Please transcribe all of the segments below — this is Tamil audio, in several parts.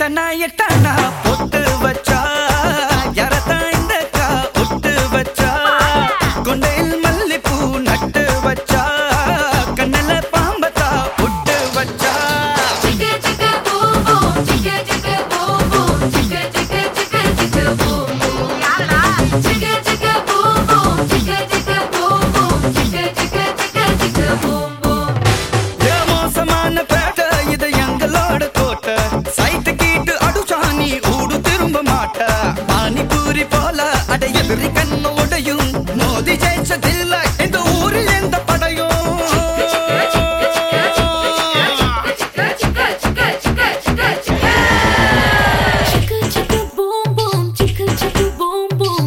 எத்தனா எத்தனா பொட்டு வச்சு பானிபூரி போல அடையறி கண்ணு உடையும் மோதி ஜெயிச்சதில்ல இந்த ஊரில் எந்த படையும் Boom, boom,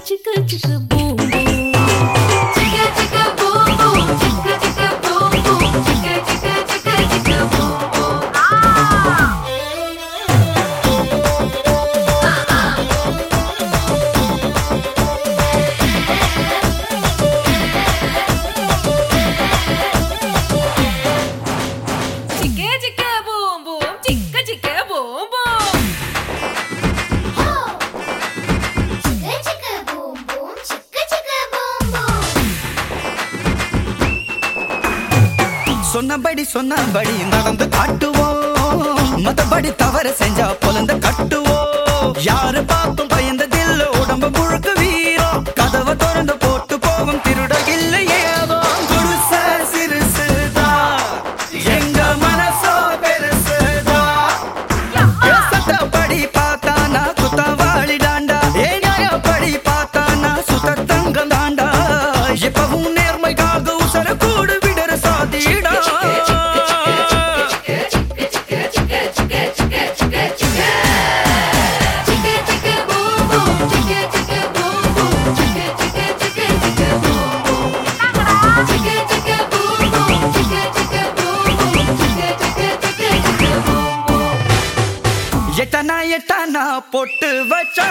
chicka, chicka, boom. சொன்னபடி சொன்னபடி நடந்து காட்டுவோம். மத்தபடி தவறு செஞ்சா பொலந்து கட்டுவோம். யாரு பார்த்தும் பயந்து பொட்டு வச்சா.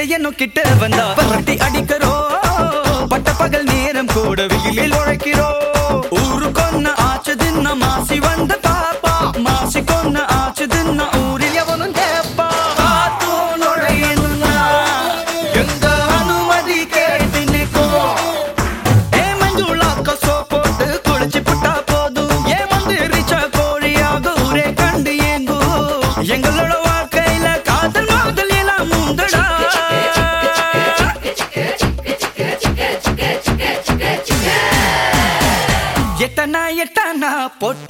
கிட்டையனும் கிட்ட வந்தா. பரட்டி அடிக்கிறோம். பட்ட பகல் நேரம் கூட வெயிலில் உழைக்கிறோம். எட்டானா போட்டு